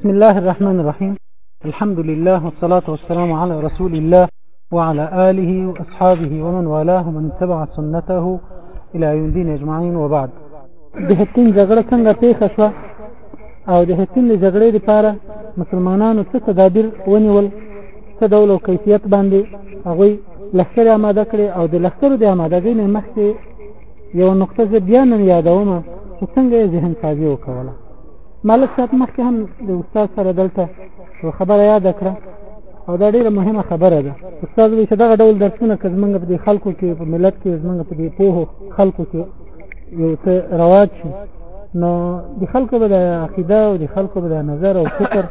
بسم الله الرحمن الرحيم الحمد لله والصلاة والسلام على رسول الله وعلى آله وأصحابه ومن والاه ومن تبع سنته إلى يوم الدين أجمعين وبعد د هتین جګړه څنګه پیښه شوه او د هتین د جګړې لپاره مسلمانانو څه تدابیر ونیول څه ډول او کیفیت باندې هغوی لښکر آماده کړي او د لښکرو د آمادګۍ نه مخکې یوه نقطه زه بیا نن یادوم چې څنګه یې ذهن سازي وکوله ملک صاحب مخکې هم د استاد سره دلته یو خبره یاده کړه او دا ډیره مهمه خبره ده استاد وایي چې دغه ډول درسونه که زمونږ په دې خلکو کې په ملت کې زمونږ په دې پوهو خلکو کې یو څه رواج شي نو د خلکو به د عقیده او د خلکو به د نظر او فکر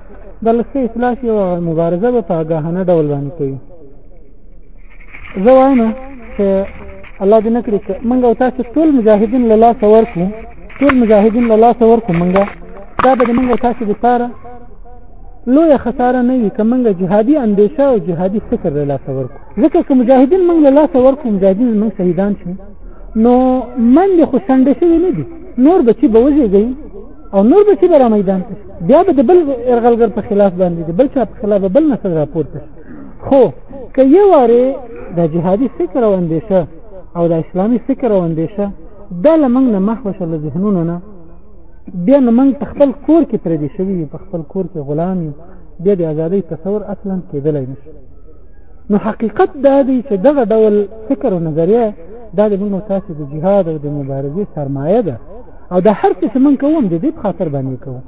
د لسه اصلاح شي او مبارزه به په اګاهانه ډول باندې کوي زه وایم چې الله دې نکړي چې موږ او تاسو ټول مجاهدین له لاسه ورکړو ټول مجاهدین له لاسه ورکړو موږ دا به موږ او تاسو لپاره لویه خساره نه وي که موږ جهادي اندېشه او جهادي فکر له لاسه ورکړو ځکه که مجاهدین موږ له لاسه ورکړو مجاهدین موږ شهیدان شو نو منډې خو شنډې شوې نه دي نور بچي به وزېږوي او نور بچي به را میدان ته بیا به د بل یرغلګر په خلاف باندې د بل چا په خلاف به بل نسل راپورته شي خو که یو واره د جهادي فکر او اندیشه او د اسلامي فکر او اندیشه دا لمنګ نه محو شل ذهنونه نه بیا نو موږ په خپل کور کې پرې دي شوی په خپل کور کې غلام یو بیا د ازادۍ تصور اصلا کېدلای نشي نو حقیقت دا دی چې دغه ډول فکر او نظریه دا د موږ تاسو د جهاد او د مبارزې سرمایه ده او د هر څه چې موږ کوم د دې په خاطر باندې کوو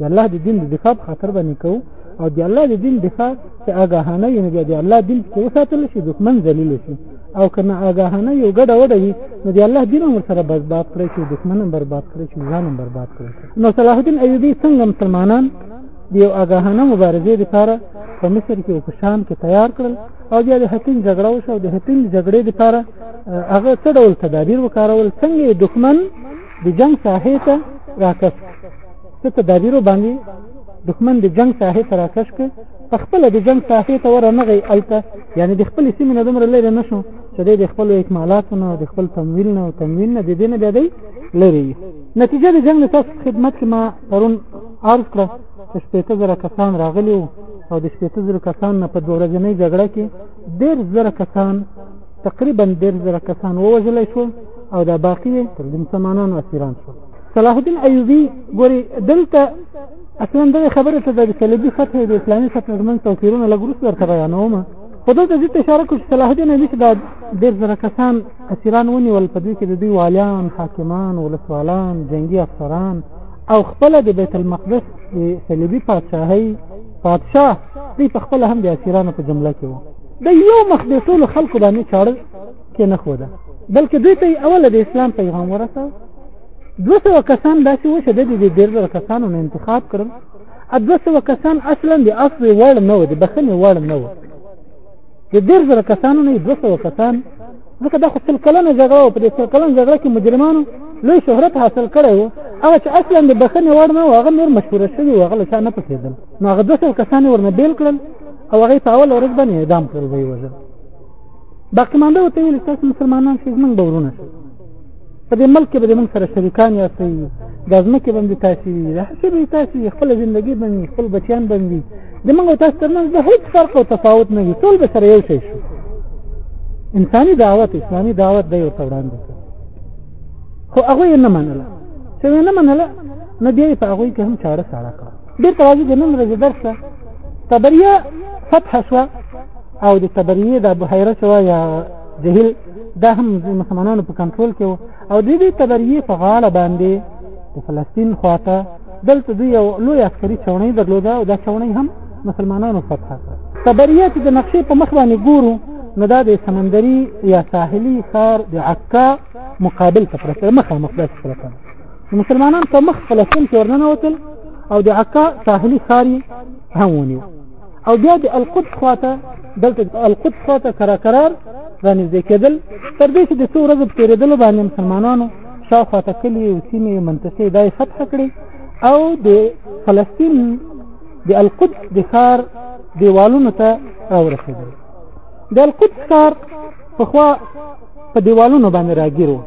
د الله د دین د دفاع په خاطر باندې کو او د الله د دین دفاع چې آګاهانه یې نه د الله دین کې وساتل شي دښمن ذلیل شي او کنه آګاهانه یو ګډه وډه وي نو د الله دین هم سره برباد کړی شي دښمن هم برباد کړی شي ځان هم برباد کړی شي نو صلاح الدین ایوبی څنګه مسلمانان د یو آګاهانه مبارزې لپاره په مصر کې او په شام کې تیار کړل او بیا د حتین جګړه وشو د حتین جګړې لپاره هغه څه ډول تدابیر وکارول څنګه دښمن د جنگ ساحې ته راکش څه تدابیرو باندې دښمن د جنگ ساحې ته راکش ک په خپل د جنگ ساحې ته ورنغی الته یعنی د خپل سیمې نه دومره لري نشو چې د خپل اکمالاتو نه د خپل تمویل نه او تمویل نه د دې نه دی لري نتیجه د جنگ تاسو خدمت کې ما پرون عرض کړ چې شپږ زره کسان راغلي او د شپږ زره کسان نه په دوه ورځې جګړه کې ډېر زره کسان تقریبا ډېر زره کسان ووژلی شو او دا باقی تر د مسلمانانو اسیران شو صلاح الدین ایوبی ګوري دلته اصلا د خبره ته د صلیبي فتح د اسلامي فتح زمن توپیرونه لږ وروسته ورته بیانوم خو دلته دې اشاره کوي صلاح الدین ایوبي چې دا ډېر زره کسان اسیران ونیول په دوی کې د دوی والیان حاکمان ولسوالان جنگي افسران او خپل د بیت المقدس د صلیبي پادشاهي پادشاه دوی په خپل هم د اسیرانو په جمله کې وو د یو مخ د ټولو خلکو باندې چاړه کې نه خوده بلکې دوی ته اول د اسلام پیغام ورسه دوه سوه کسان داسې وو چې د دې ډېر زره کسانو نه انتخاب کړل دوه سوه کسان اصلا د عفو وړ نه و د بخښنې وړ نه و د ډېر زره کسانو نه دوه سوه کسان ځکه دا خو سل کلنه جګړه وه په دې سل کلنه جګړه کې مجرمانو لوی شهرت حاصل کړی و هغه چې اصلا د بخښنې وړ نه و هغه نور مشهوره شوي و هغه له چا نه پسېدل نو هغه دوه سوه کسان یې ورنه بېل کړل او هغه په اول ورځ باندې اعدام کړل وی وځه باقی مانده وته ویل تاسو مسلمانان شئ موږ به ورونه شو په دې ملک کې به موږ سره شریکان یاستئ د ځمکې باندې تاسو د هڅې به تاسو خپل ژوندۍ باندې خپل بچیان باندې د موږ تاسو ترمنځ د هیڅ فرق او تفاوت نه وي ټول به سره یو شي شو انساني دعوت اسلامي دعوت دی ورته وړاندې خو هغه یې نه منله چې نه منله نو بیا یې په هغوی کې هم چاره ساړه کړه بیرته راځي د نن ورځې درس ته تبریه فتح شوه او د تبریه د بحیره شوه یا جهل دا هم د مسلمانانو په کنټرول کې او د دې تبریه په غاړه باندې د فلسطین خواته دلته دوی یو لوی عسکري چوڼۍ درلوده او دا چوڼۍ هم مسلمانانو فتح کړه تبریه چې د نقشې په مخ باندې ګورو نو دا د سمندري یا ساحلي ښار د عکا مقابل ته پرته مخامخ داسې پرته مسلمانان په مخ فلسطین کې ورننوتل او د عکا ساحلي ښار یې هم ونیو او بیا د القدس خواته دلته القدس خواته کرکرار رانږدې کېدل تر دې چې د څو ورځو په تېرېدلو باندې مسلمانانو شاوخوا ته کلي او سیمې منطقې دا یې فتح کړې او د فلسطین د القدس د ښار دیوالونو ته راورسېدل د القدس ښار پخوا په دیوالونو باندې راګیر و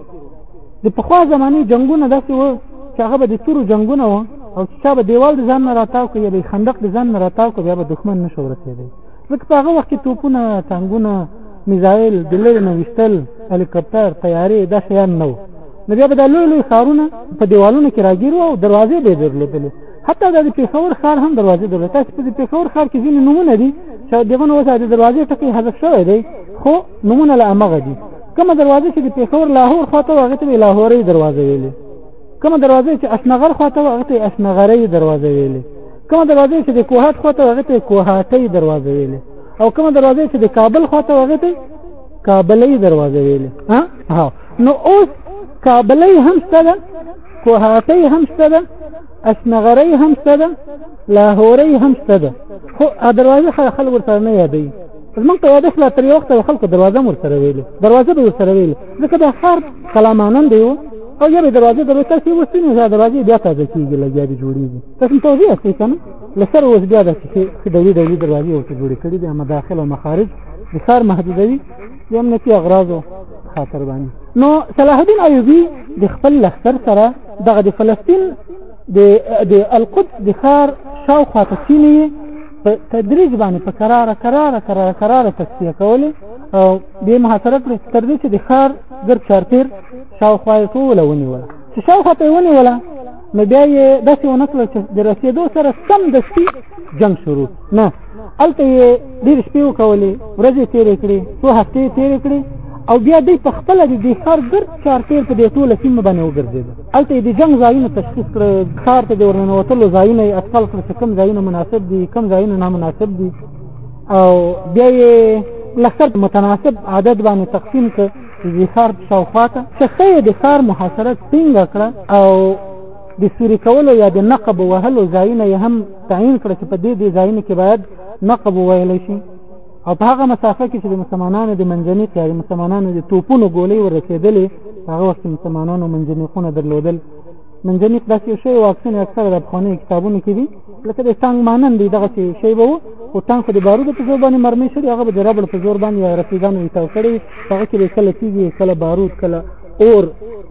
د پخوا زماني جنگونه داسې وو چې هغه به د تورو جنگونه وو او چې چا به دیوال د ځان نه راتاو کړ یا به خندق د ځان نه راتاو کړ بیا به دښمن نه شو رسېدی ځکه په هغه وخت کې توپونه ټانګونه میزایل د لرې نه ویشتل هلیکوپټر طیارې دا شیان نه وو نو بیا به دا لوی لوی ښارونه په دیوالونو کې راګیر او دروازې به یې درلودلې حتی دا د پېښور ښار هم دروازې درلود تاسو په پېښور ښار کې ځینې نمونه دي چې دغه نو اوس د دروازې ټکی حذف شوی دی خو نمونه له امغه دي کومه دروازه چې د پېښور لاهور خواته وه هغې ته به لاهورۍ دروازه ویلې کومه دروازه چې اشنغر خواته وه هغې ته اشنغرۍ دروازه ویلې کومه دروازه چې د کوهاټ خواته وه هغې ته کوهاټۍ دروازه ویلې او کومه دروازه چې د کابل خواته وه هغې ته کابلۍ دروازه ویلې ها نو اوس کابلۍ هم شته ده کوهاټۍ هم شته ده اشنغرۍ هم شته ده لاهورۍ هم شته ده خو دروازه خلک ورسره نه یادوي زمونږ په یادښت لا تر یو وخته د خلکو دروازه مور سره ویلې دروازه به ورسره ویلې ځکه دا ښار کلامانن دی و او یا به دروازه دروازه تاسې اوس نو دا دروازې بیا تازه کېږي لګیا دي جوړېږي تاسو توضیح اخلئ که نه له سره اوس بیا داسې چې ډولي ډولي دروازې ورته جوړې کړي دي مداخل او مخارج د ښار محدودوي د امنیتي اغراضو خاطر باندې نو صلاح الدین ایوبي د خپل لښکر سره دغه د فلسطین د القدس د ښار شاوخوا ته کښېني په تدریج باندې په قرار قرار قرار قرار تصفیه کولې او دې محاصره کړې تر دې چې د ښار ګر چارتیر شاوخوا یې ټوله ونیوله چې شاوخوا ته یې ونیوله نو بیا یې داسې ونه کړل چې د رسېدو سره سم دستي جنګ شروع نه هلته یې ډېرې شپې وکولې ورځې تېرې کړې څو هفتې تېرې کړې او بیا دوی په خپله د دې ښار ګرد چارتیر په دې ټوله سیمه باندې وګرځېده هلته یې د جنګ ځایونه تشخیص کړل ښار ته د ورننوتلو ځایونه یې اټکل کړل چې کوم ځایونه مناسب دي کوم ځایونه نامناسب دي او بیا یې لښکر په متناسب عدد باندې تقسیم کړ د ښار شاوخوا ته چې ښه یې د ښار محاصره ټینګه کړه او د سوري کولو یا د نقب وهلو ځایونه یې هم تعین کړه چې په دې دې ځایونو کې باید نقب وویلی شي او په هغه مسافه کې چې د مسلمانانو د منځني قیاري مسلمانانو د توپونو ګولې ورسېدلې هغه وخت مسلمانانو منځني خونه درلودل منځني داسې یو شی واکسین اکثره د افغاني کتابونو کې دي لکه د ټانګ مانن دی دغه شی به او ټانګ خو د بارودو په زور باندې مرمۍ شړي هغه به د ربړ په زور باندې یا رسیدانو یې تاو کړي هغه کې به کله تیږي کله بارود کله اور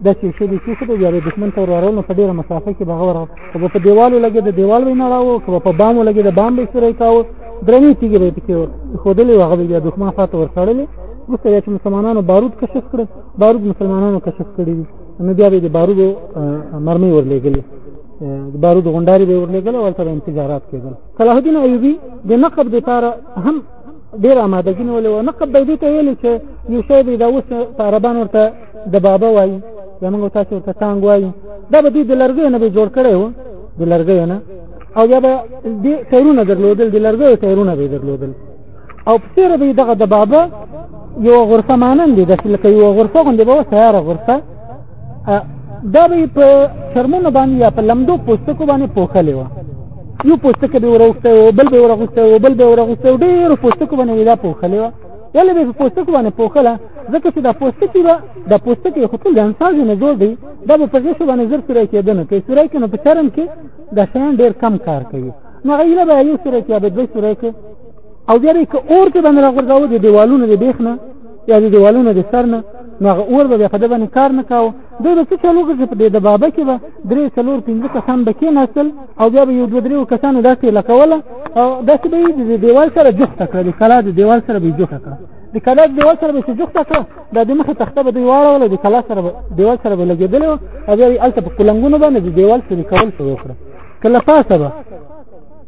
داسې شی دی چې خو د دښمن تر ورولو په ډېره مسافه کې به هغه که به په دیوالو لګې د دیوال به یې نړاوه که به په بام ولګې د بام به یې سره کاوه درنې تیږې به یې پکې ښودلې وه هغه به بیا دښمن خوا ته ورسړلې وروسته بیا چې مسلمانانو بارود کشف کړل بارود مسلمانانو کشف کړي دي نو بیا به د بارودو مرمۍ ورلېږلې د بارودو غونډارې به یې ورلېږل او هلته به انفجارات کېدل صلاح الدین ایوبي د نقب دپاره هم ډېره امادګي نیولې وه نقب به یې دې ته ویلې چې یو شی به یې دا اوس طالبان ورته د بابا وایي یا موږ تاسو ورته ټانګ وایو دا به دوی د لرګیو نه به جوړ کړی و د لرګیو نه او یا به د ټایرونه درلودل د لرګیو ټایرونه به درلودل او په تېره به دغه د بابا یو غرفه مانند دی داسې لکه یوه غرفه غوندې به وه تیاره غرفه دا به یې په چرمونو باندې یا په لمدو پوستکو باندې پوښلې وه یو پوستکی به یې وراغوستی و بل به یې وراغوستی و بل به یې وراغوستی و ډېرو پوستکو باندې یې دا پوښلې وه ولې به په پوستکو باندې پوښله ځکه چې دا پوستکی به دا پوستکی خو ټول د انساجو نه جوړ دی دا به په غشو باندې زر سوری کېده نه کوي سوری کې نو په چرم کې دا شیان ډېر کم کار کوي نو هغه ایله به یو سوری کې یا به دوه سوری کې او بیا به که اور کې باندې راغورځاوه د دیوالونو د بیخ نه یا د دیوالونو د سر نه نو هغه اور به بیا په ده باندې کار نه کاوه دوی به څه چل وکړي چې په دې دبابه کې به درې څلور پنځه کسان به کېناستل او بیا به یو دوه درېو کسانو دا ټېله کوله او داسې به یې د دیوال سره جوخته کړه د کلا د دیوال سره به یې جوخه کړه د کلا د دیوال سره به چې جوخته کړه دا د مخې تخته به دوی واړوله د کلا سره به دیوال سره به لګېدلی وه او بیا یې هلته په کلنګونو باندې د دیوال سره کول شروع کړه که له پاسه به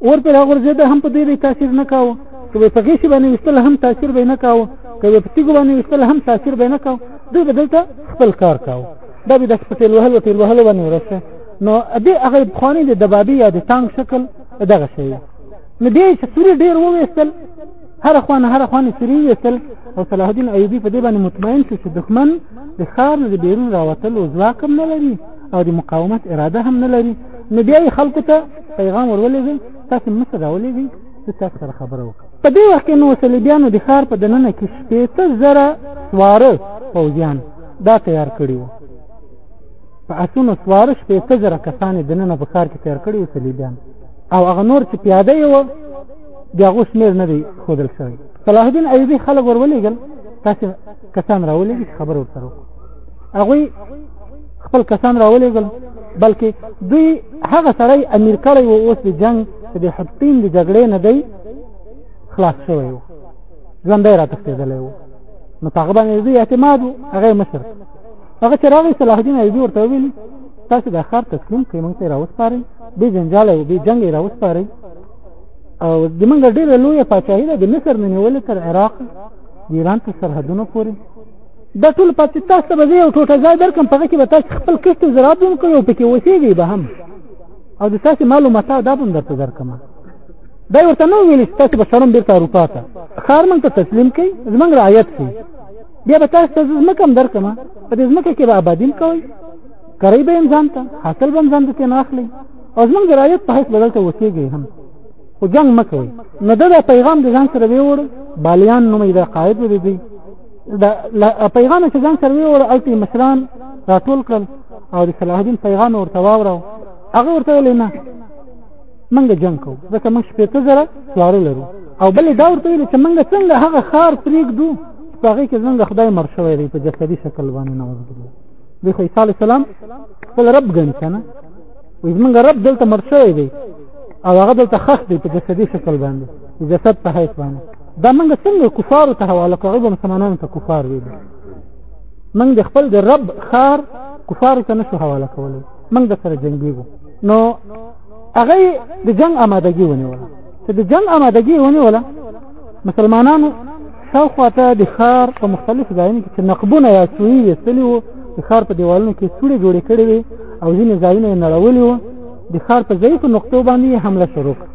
اور پرې راغورځېده هم په دوی به تاثیر نه کاوه که به په غېشي باندې ویستل هم تاثیر به یې نه کاوه که به په تیږو باندې ویستل هم تاثیر به یې نه کاوه دوی به دلته خپل کار کاوه دا به داسې په تېل وهلو تېل وهلو باندې ورسه نو دې هغه پخواني د دبابي یا د تانک شکل دغه شی نو دې چې سوري ډېر وویستل هر خوان هر خوان سوري ویستل او صلاح الدین ایوبي په دې باندې مطمئن شو چې دښمن د ښار نه د بیرون راوتلو ځواک هم نه لري او د مقاومت اراده هم نه لري نو بیا یې خلکو ته پیغام ورولېږي تاسې مصر راولېږي زه تاسو سره خبره وکړم په دې وخت کې نو صلیبیانو د ښار په دننه کې شپېته زره سواره پوځیان دا تیار کړي وو په اسونو سواره شپېته زره کسان یې دننه په ښار کې تیار کړي وو صلیبیان او هغه نور چې پیاده یې وه د هغو شمېر نه دی ښودل شوی صلاح الدین ایوبي خلک ور ولېږل تاسې کسان را ولېږي خبره ورسره وکړو هغوی خپل کسان را ولېږل بلکې دوی هغه سړی امیر کړی و اوس د جنګ د حطین د جګړې نه دی خلاص شوی و ژوندی را تښتېدلی و نو په هغه باندې دوی اعتماد و هغه مشر هغه چې راغی صلاح الدین ایوبي ورته وویل تاسو د ښار تسلیم کړئ موږ ته یې راوسپارئ بې جنجاله و بې جنګ یې راوسپارئ او د موږ ډېره لویه پاچاهي ده د مصر نه نیولې تر عراق د ایران تر سرحدونو پورې دا ټول پاتې تاسو به زه یو ټوټه ځای درکم په هغه کې به تاسو خپل کښت او زراعت هم کوئ او پکې اوسېږئ به هم او د تاسو مال او متاع دا به هم درته درکم دا ورته نو ویل چې تاسو به سرم بیرته اروپا ته خار مونږ ته تسلیم کړئ زمونږ رعایت شي بیا به تاسو ته ځمکه هم درکړم په دې ځمکه کې به آبادي هم کوئ کرۍ به هم ځان ته حاصل به هم ځان ته ترېنه اخلئ او زمونږ د رعایت په حیث به دلته اوسېږئ هم خو جنګ مه کوئ نو ده دا پیغام د ځان سره ویوړ بالیان نومې دا قاعد به دی دا پیغام چې ځان سره ویوړ هلته یې مشران راټول کړل او د صلاح الدین پیغام ورته واوره هغه ورته ویل نه منګه جنگ کو ځکه موږ شپېته زره سواره لرو او بل دا ورته ویل چې منګه څنګه هغه خار پرېږدو چې هغه کې څنګه خدای مر شوی دی په جسدي شکل باندې نوځ دی دی خو عیسی علیه السلام خپل رب ګڼي که نه وایي زمونږ رب دلته مر شوی دی او هغه دلته خښ دی په جسدي شکل باندې جسد په حیث باندې دا موږ څنګه کفارو ته حواله کړو به مسلمانانو ته کفار ویل موږ د خپل د رب خار کفارو ته نشو حواله کولی موږ د سره جنګېږو نو هغه د جنگ آمادګي ونیوله چې د جنگ آمادګي ونیوله مسلمانانو شاوخوا ته د ښار په مختلفو ځایونو کې چې نقبونه یا سوی ویستلي وو د ښار په دیوالونو کې سوړې جوړې کړې وې او ځینې ځایونه یې نړولي وو د ښار په ضعیفو نقطو باندې یې حمله شروع کړه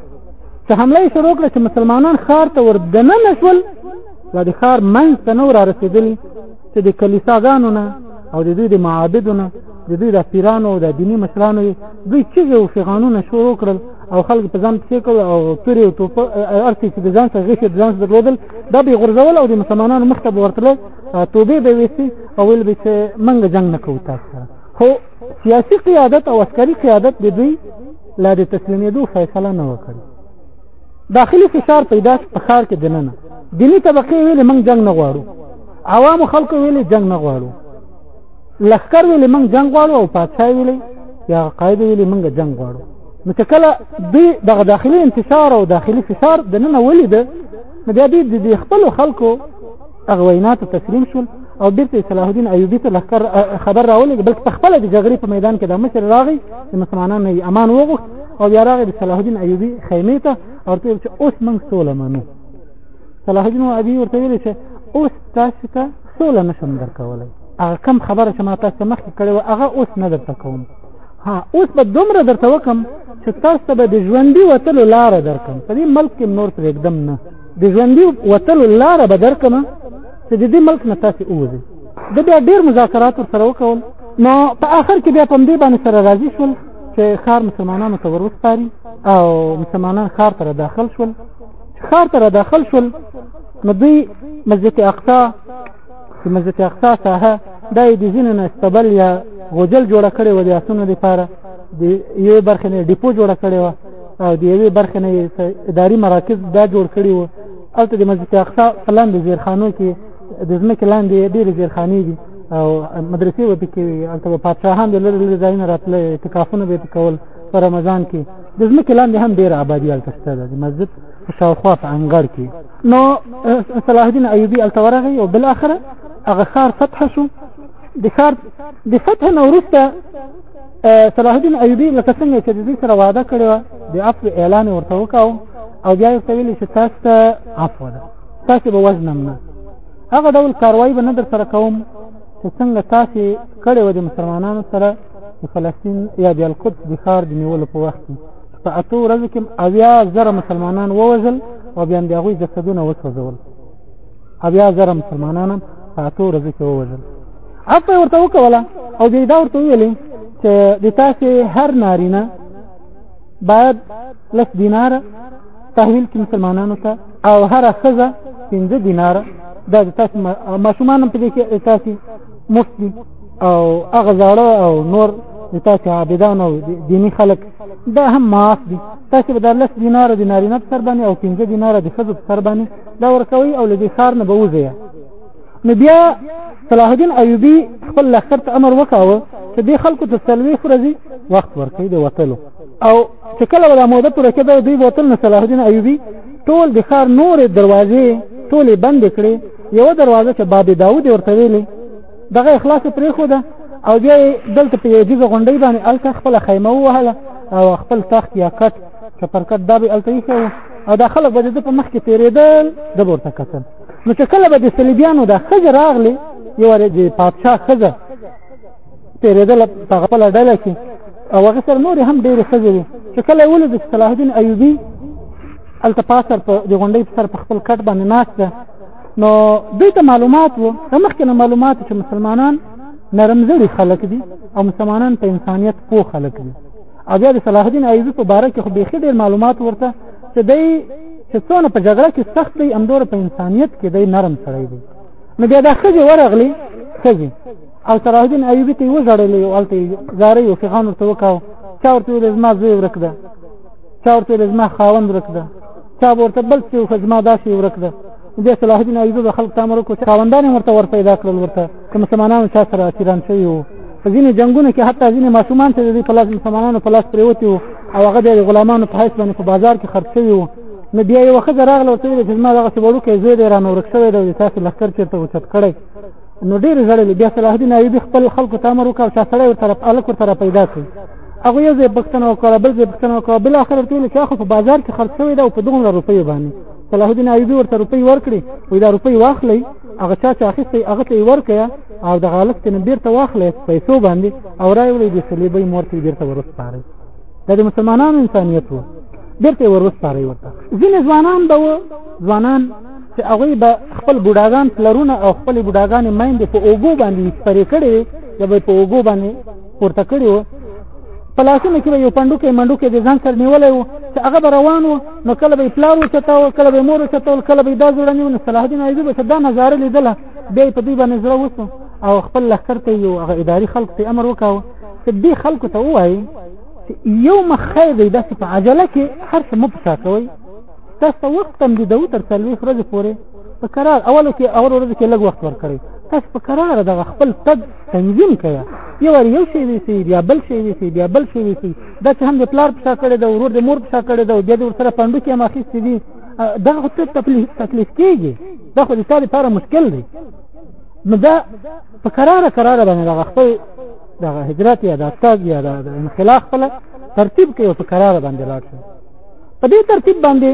چې حمله یې شروع کړه چې مسلمانان ښار ته ور دننه شول دا د ښار منځ ته نه ور رسېدلي چې د کلیساګانو نه او د دوی د معابدو نه د دوی د پیرانو او د دیني مشرانو دوی چیغې او فغانونه شروع کړل او خلک په ځان پسې کړل او تورې او توپ ارتې چې د ځان سره غشې د ځان سره درلودل دا به غرزول او د مسلمانانو مخ ته به ورتله توبې به وېسي او ویل به چې منګ جنگ نه کوو تاسو سره خو سیاسي قیادت او عسکري قیادت د دوی لا د تسلیمېدو فیصله نه وکړي داخلي فشار پیدا په ښار کې دننه دیني طبقه ویلې موږ جنگ نه غواړو عوام خلکو ویلې جنگ نه غواړو لخر ویلې موږ جنگ غواړو او پاتشاه ویلې یا قائد ویلې موږ جنگ غواړو نو چې کله دوی دغه داخلي انتشار او داخلي فشار دننه ولید نو بیا دوی د خپل خلکو هغه وینا ته تسلیم شول او بیرته صلاح الدین ایوبی ته لخر خبر راولېږه بلکې په خپله د جګړې په میدان کې د مصر راغی د مسلمانانو یې امان وغوښت او بیا راغی د صلاح الدین ایوبی خیمې ته او ورته ویل چې اوس موږ سوله منو صلاح الدین ایوبي ورته ویل چې اوس تاسو ته سوله نشم درکولی هغه کم خبره چې ما تاسو مخکې کړې وه هغه اوس نه درته کوم ها اوس به دومره درته وکم چې تاسو ته به د ژوندي وتلو لاره درکم په دې ملک کې نور پرېږدم نه د ژوندي وتلو لاره به درکړم چې د دې ملک نه تاسې ووځئ ده بیا ډېر مذاکرات ورسره وکول نو په آخر کې بیا په همدې باندې سره راضي شول چې ښار مسلمانانو ته ور وسپاري او مسلمانان ښار ته داخل شول ښار ته داخل شول نو دوی مسجد اقصا چې مسجد اقصا ساحه دا یې د ځینو نه استبل یا غوجل جوړه کړې وه د اسونو دپاره د یوې برخې نه ډیپو جوړه کړې وه او د یوې برخې نه اداري مراکز دا جوړ کړي وو هلته د مسجد اقصا په لاندې زیرخانو کې د ځمکې لاندې ډېرې زیرخانې دي او مدرسې به پکې وي هلته به پادشاهان د لرې لرې ځایونه راتلل اعتکافونه به یې په کول په رمضان کې د ځمکې لاندې هم ډېره آبادي هلته شته ده د مسجد په شاوخوا په انګړ کې نو صلاح الدین ایوبي هلته ورغی او بالاخره هغه ښار فتح شو د ښار د فتح نه وروسته صلاح الدین ایوبی لکه څنګه چې د دې سره وعده کړې و د عفو اعلان ورته وکاو او بیا یې ویل چې تاسو ته عفو ده تاسو به وزنم نه هغه ډول کاروایی به نه در سره کوم چې څنګه تاسو کړې و د مسلمانانو سره د فلسطین یا د القدس د ښار د نیولو په وخت کې په اتو ورځو کې اویا زره مسلمانان ووژل او بیا د هغوی جسدونه وسوځول اویا زره مسلمانان په اتو ورځو کې ووژل عفو یې ورته وکوله او بیا دا ورته ویلې چې د تاسې هر نارینه باید لس دیناره تحویل کې مسلمانانو ته او هر ښځه پنځه دیناره دا د تاسو ماشومان په دې کې تاسو مفتی او هغه زاړه او نور د تاسو عابدان او دینی خلک دا هم معاف دي تاسو به د لس دیناره د نارینه په سر باندې او پنځه دیناره د ښځو په سر باندې دا ورکوي او له دې ښار نه به وځئ نو بیا صلاح الدین ایوبی خپل لښکر ته امر وکاوه چې د خلکو ته څلوېښت ورځې وخت ورکړي د وتلو او چې کله به دا موده پوره کېده دوی به وتل نو صلاح الدین ایوبي ټول د ښار نورې دروازې ټولې بندې کړې یوه دروازه چې باب داود یې ورته ویلې دغه یې خلاصه پرېښوده او بیا یې دلته په یوه جګه غونډۍ باندې هلته خپله خیمه ووهله او خپل تخت یا کټ چې پر کټ دا به هلته ایښی او دا خلک به د ده په مخکې تېرېدل ده به ورته کتل نو چې کله به د صلیبیانو دا ښځه راغلې یو د پادشاه ښځه تېرېدله په خپله ډله کې او هغه سره نورې هم ډېرې ښځې وې چې کله یې ولید چې صلاح الدین ایوبي هلته پاسر په د غونډۍ په سر په خپل کټ باندې ناست ده نو دوی ته معلومات وو د مخکې نه معلومات چې مسلمانان نرمزړي خلک دي او مسلمانان په انسانیت پوه خلک دي او بیا د صلاح الدین ایوبي په باره کې خو بیخي ډېر معلومات ورته چې دی چې څونه په جګړه کې سخت دی همدوره په انسانیت کې دی نرم سړی دی نو بیا دا ښځې ورغلې ښځې او صلاح الدین ایوبي ته یې وژړلې او هلته یې زارۍ او فغان ورته وکاو چا ورته ویل زما زوی ورک ده چا ورته ویل زما خاوند ورک ده چا به ورته بل څه وښه زما داسې ورک ده بیا صلاح الدین ایوبي به خلک ته امر وکړو چې خاوندان یې ورته ورپیدا کړل ورته که مسلمانانو چا سره اسیران شوي وو په ځینې جنگونو کې حتی ځینې ماشومان چې د دې په لاس مسلمانانو په لاس پرېوتي وو او هغه د غلامانو په حیث باندې په بازار کې خرڅ شوي وو نو بیا یوه ښځه راغله ورته ویل چې زما دغسې وړوکی زوی دی رانه ورک شوی دی او تاسو لښکر چېرته اوچت کړی نو ډېرې ژړلې بیا صلاح الدین ایوبي خپل خلکو ته امر وکړ او چا سړی ورته هلک ورته راپیدا کړي هغوی یو ځای پوښتنه وکړه بل ځای پوښتنه وکړه بالاخره ورته ویل چې خو په بازار کې خرڅ شوی دی او په دومره روپیو باندې صلاح الدین ایوبی ورته روپۍ ورکړي وای دا روپۍ واخلي هغه چا چې اخیستي هغه ته ورکړه او د غالب ته بیرته واخلي پیسو باندې او راوړي د صلیبې مورته بیرته ورسپاري دا د مسلمانانو انسانیت وو بیرته ورسپاري ورته ځینې ځوانان به ځوانان چې هغه به خپل بډاګان پلرونه او خپل بډاګان مایندې په اوګو باندې سپری کړي یا به په اوګو باندې پورته کړي په لاسونو کې به یو پنډوکی منډوکی د ځان سره نیولی و چې هغه به روان و نو کله به یې پلار وچتاوه کله به یې مور وچتول کله به یې دا زړه نیو نو صلاح الدین ایوبي به چې دا نظاره لیدله بیا یې په دوی باندې زړه وسو او خپل لښکر ته یو هغه اداري خلکو ته امر وکاوه چې دې خلکو ته ووایي چې یو مخ خیر دی داسې په عجله کې هر څه مه پشا کوئ تاسو ته وخت هم د دوه تر څلوېښت ورځې پورې په قرار اولو کې اول ورځ کې لږ وخت ورکړي تاسو په قرار دغه خپل تد تنظیم کړه یو وار یو شی ویسی بیا بل شی ویسی بیا بل شی ویسی دا چې هم د پلار په شا کړی دا ورور د مور په شا کړی دا بیا د ورسره پندو کې هم اخیستې دي دا خو ته تکلیف تکلیف کېږي دا خو د تا لپاره مشکل دی نو دا په قراره قراره باندې دغه خپل دغه هجرت یا د استاد یا د انخلاق خپل ترتیب کوي او په قراره باندې لاړ شي په دې ترتیب باندې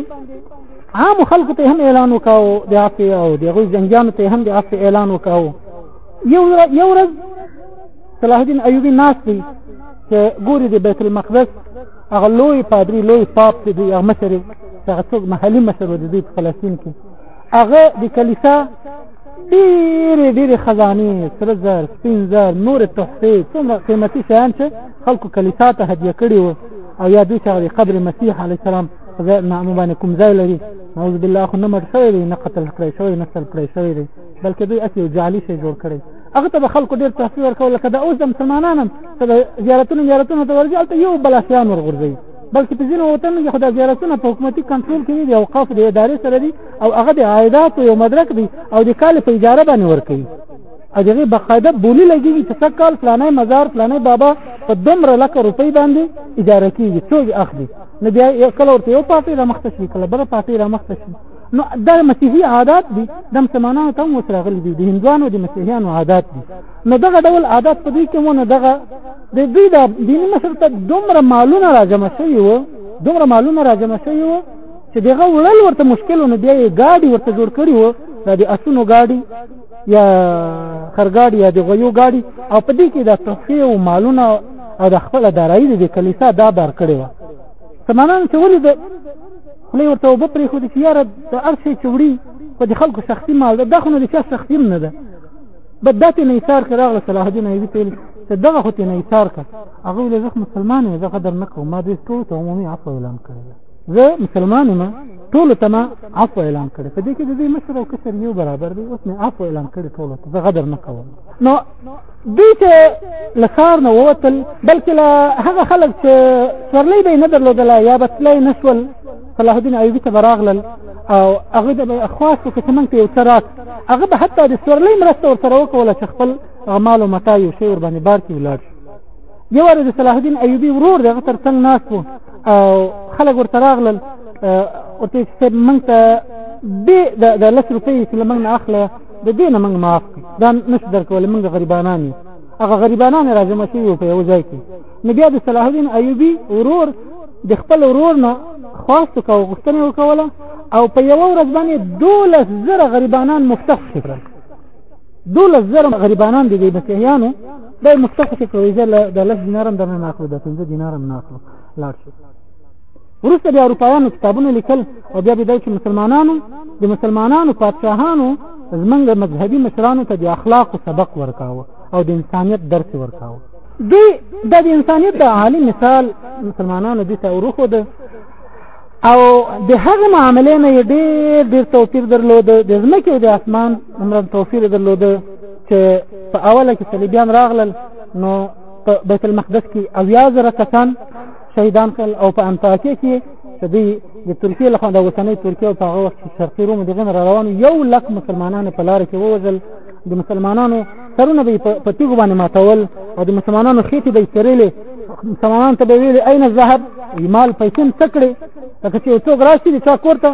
عام خلکو ته هم اعلان وکاو د عفو او د غوي جنگیانو ته هم د عفو اعلان وکاو یو یو ورځ صلاح الدین ایوبی ناس دی چې ګوري د بیت المقدس هغه لوی پادری لوی پاپ چې دی هغه مشر هغه څوک محلي مشر و د دوی په فلسطین کې هغه د کلیسا ډېرې ډېرې خزانې سره زر سپین زر نورې تحفې څومره قیمتي شیان چې خلکو کلیسا ته هدیه کړي وو او یا دوی چې هغه د قبر مسیح علیه السلام په ځای نامه باندې کوم ځای لري نعوذ بالله خو نه مړ شوی دی نه قتل کړی شوی نه سل کړی شوی دی بلکې دوی اصل یو جعلي شی جوړ کړی هغه ته به خلکو ډېر تحفې ورکول لکه د اوس د مسلمانان هم چې د زیارتونو زیارتونو ته ورځي هلته یو بل اسیان ورغورځوي بلکې په ځینو وطنو کې خو دا زیارتونه په حکومتي کنټرول کې نه دي اوقاف د ادارې سره دي او هغه د عایداتو یو مدرک دی او د کال په اجاره باندې ورکوي او دغه بقاعده بولی لګیږي چې څه کال فلانه مزار فلانه بابا په دومره لکه روپۍ باندې اجاره کیږي څوک اخلي نو بیا کله ورته یو پارټي رامخته شي کله بله پارټي رامخته شي نو دا مسیحي عادات دي د مسلمانانو ته هم وسرغلي دي د هندوانو د مسیحیانو عادات دي نو دغه ډول عادات په دوی کې مو نو دغه د دوی د دیني مشر ته دومره مالونه راجمع شوي وو دومره مالونه راجمع شوي وو چې دغه وړل ورته مشکل نو بیا یې ګاډي ورته جوړ کړي وو دا د اسونو ګاډي یا خرګاډي یا د غویو ګاډي او په دې کې د تحفې او مالونه او د خپل دارایي د کلیسا دا بار کړي وو سمانان چې ولې د خلې ورته وب پرې خو دې یاره د ارسه چوړي په دې خلکو شخصي مال ده دغه نو د چا شخصي نه ده بد دته نه ایثار کړه غل صلاح الدین ایوبی تل ته دغه خو ته نه ایثار کړه هغه له زخ مسلمان نه زه قدر نه کوم ما دې ټول ته عمومي عفو اعلان کړی زه مسلمان ما ټول ته ما عفو اعلان کړی په دې کې د دې مشر او کسر یو برابر دی اوس نه عفو اعلان کړی ټول ته زه قدر نه کوم نو دوی ته له ښار نه ووتل بلکې له هغه خلک چې سورلۍ به یې نه درلودله یا به تللی نه شول صلاح الدین ایوبي ته به راغلل او هغه د خواست وکړه چې موږ ته یو څه راک هغه به حتی د سورلۍ مرسته ورسره وکوله چې خپل مال او متا یو شی ورباندې بار کې ولاړ شي یو وارې د صلاح الدین ایوبي ورور د هغه تر څنګ ناست و او خلک ورته راغلل ورته یې چې موږ ته د لس روپۍ چې له موږ نه اخله د دې نه موږ معاف کړي دا نشو درکول موږ غریبانان یو هغه غریبانان راجمع شوي په یو ځای کې نو بیا د صلاح الدین ایوبي ورور د خپل ورور نه خواست وکاو غوښتنه وکوله او په یو ورځ باندې 12000 غریبانان مفتخ شول 12000 غریبانان د دې مسیحیانو د مفتخ شکل ویزه د 10 دینارم درنه ناخلو د 15 دینارم ناخلو لاړ شو وروسته بیا اروپایانو کتابونه لیکل او بیا به دا چې مسلمانانو د مسلمانانو پادشاهانو زمونږ مذهبي مشرانو ته د اخلاقو سبق ورکاوه او د انسانیت درس ورکاوه دوی دا د انسانیت د عالي مثال مسلمانانو دوی ته وروښوده او د هغې معاملې نه یې ډېر ډېر توپیر درلوده د ځمکې او د اسمان عمرا توپیر درلوده چې په اوله کې صلیبیان راغلل نو په بیت المقدس کې اویا زره کسان شهیدان کړل او په انطاکیه کې چې دوی د ترکیې لخوا د اوسنۍ ترکیې او په هغه وخت کې شرقي روم دغه نه روانو یو لک مسلمانان په لار کې ووژل د مسلمانانو سرونه به په تیغ باندې ماتول او د مسلمانانو خېټې به یې ترلې مسلمانان ته به ویلې اين الذهب مال پیسې څه کړې لکه چې څوک راشي د چا کور ته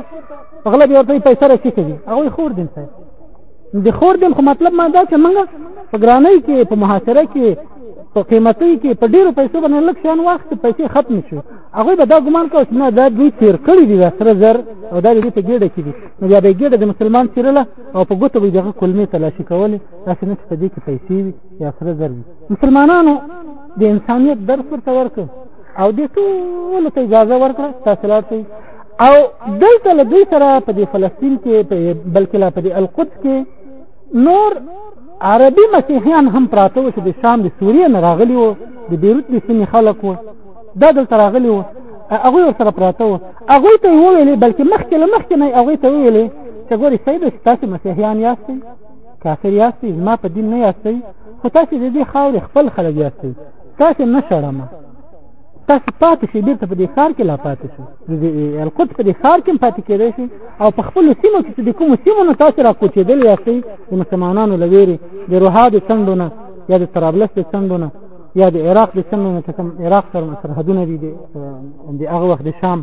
په غله به ورته پیسې راشي کوي هغوی خور دین صاحب د خور دین خو مطلب ما دا چې موږ په ګرانۍ کې په محاصره کې په قیمتۍ کې په ډیرو پیسو باندې لږ شیان واخیست پیسې ختم شو هغوی به دا ګمان کوي چې نه دا دوی تیر کړي دي دا سره زر او دا دوی په ګیډه کې دي نو بیا به یې ګیډه د مسلمان څیرله او په ګوتو به یې دغه کلمې تلاشي کولې داسې نه چې په دې کې پیسې وي یا سره زر وي مسلمانانو د انسانیت درس ورته ورکړ او دې ټولو ته اجازه ورکړه تاسو لاړ شئ او دلته له دوی سره په دې فلسطین کې په بلکې لا په دې القدس کې نور عربي مسیحیان هم پراته وو چې د شام د سوریې نه راغلي وو د بیروت د سیمې خلک وو دا دلته راغلي وو هغوی ورسره پراته وو هغوی ته یې وویلې بلکې مخکې له مخکې نه هغوی ته وویلې چې ګورې سیده چې تاسو مسیحیان یاستئ کافر یاستئ زما په دین نه یاستئ خو تاسو د دې خاورې خپل خلک یاستئ تاسو نه شړم تاسو پاتې شئ بیرته په دې ښار کې لا پاتې شئ د القدس په دې ښار کې پاتې کېدای شئ او په خپلو سیمو کې چې د کومو سیمو نه تاسو را کوچېدلي یاستئ د مسلمانانو له ویرې د روها د څنډو نه یا د طرابلس د څنډو نه یا د عراق د څنډو نه چې کوم عراق سره سرحدونه دي د هغه وخت د شام